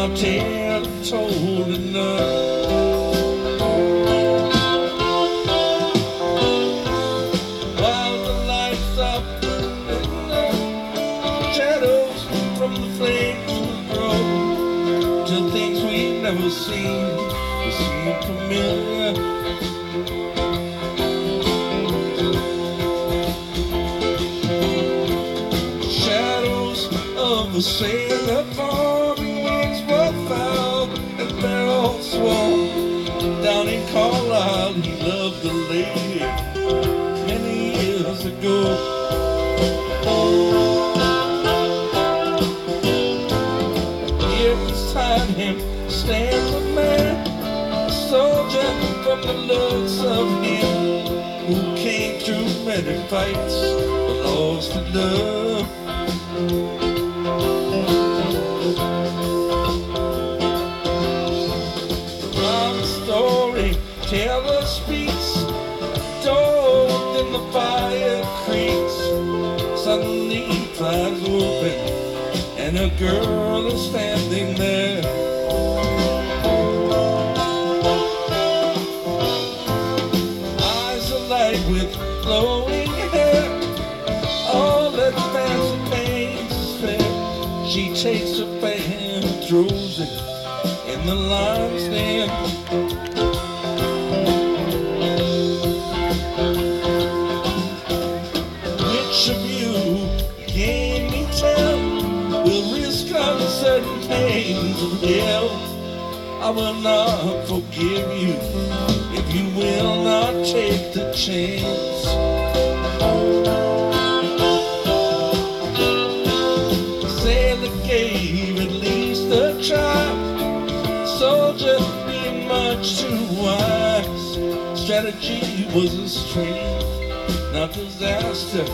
My tale is told enough. While the lights are burning up, shadows from the flames will grow till things we've never seen will seem familiar. Shadows of loved a lady many years ago. Stands a man, a soldier from the looks of him, who came through many fights but lost to love. And a girl is standing there. I will not forgive you if you will not take the chance. Sailor gave at least a try. Soldier being much too wise. Strategy was a strength, not disaster.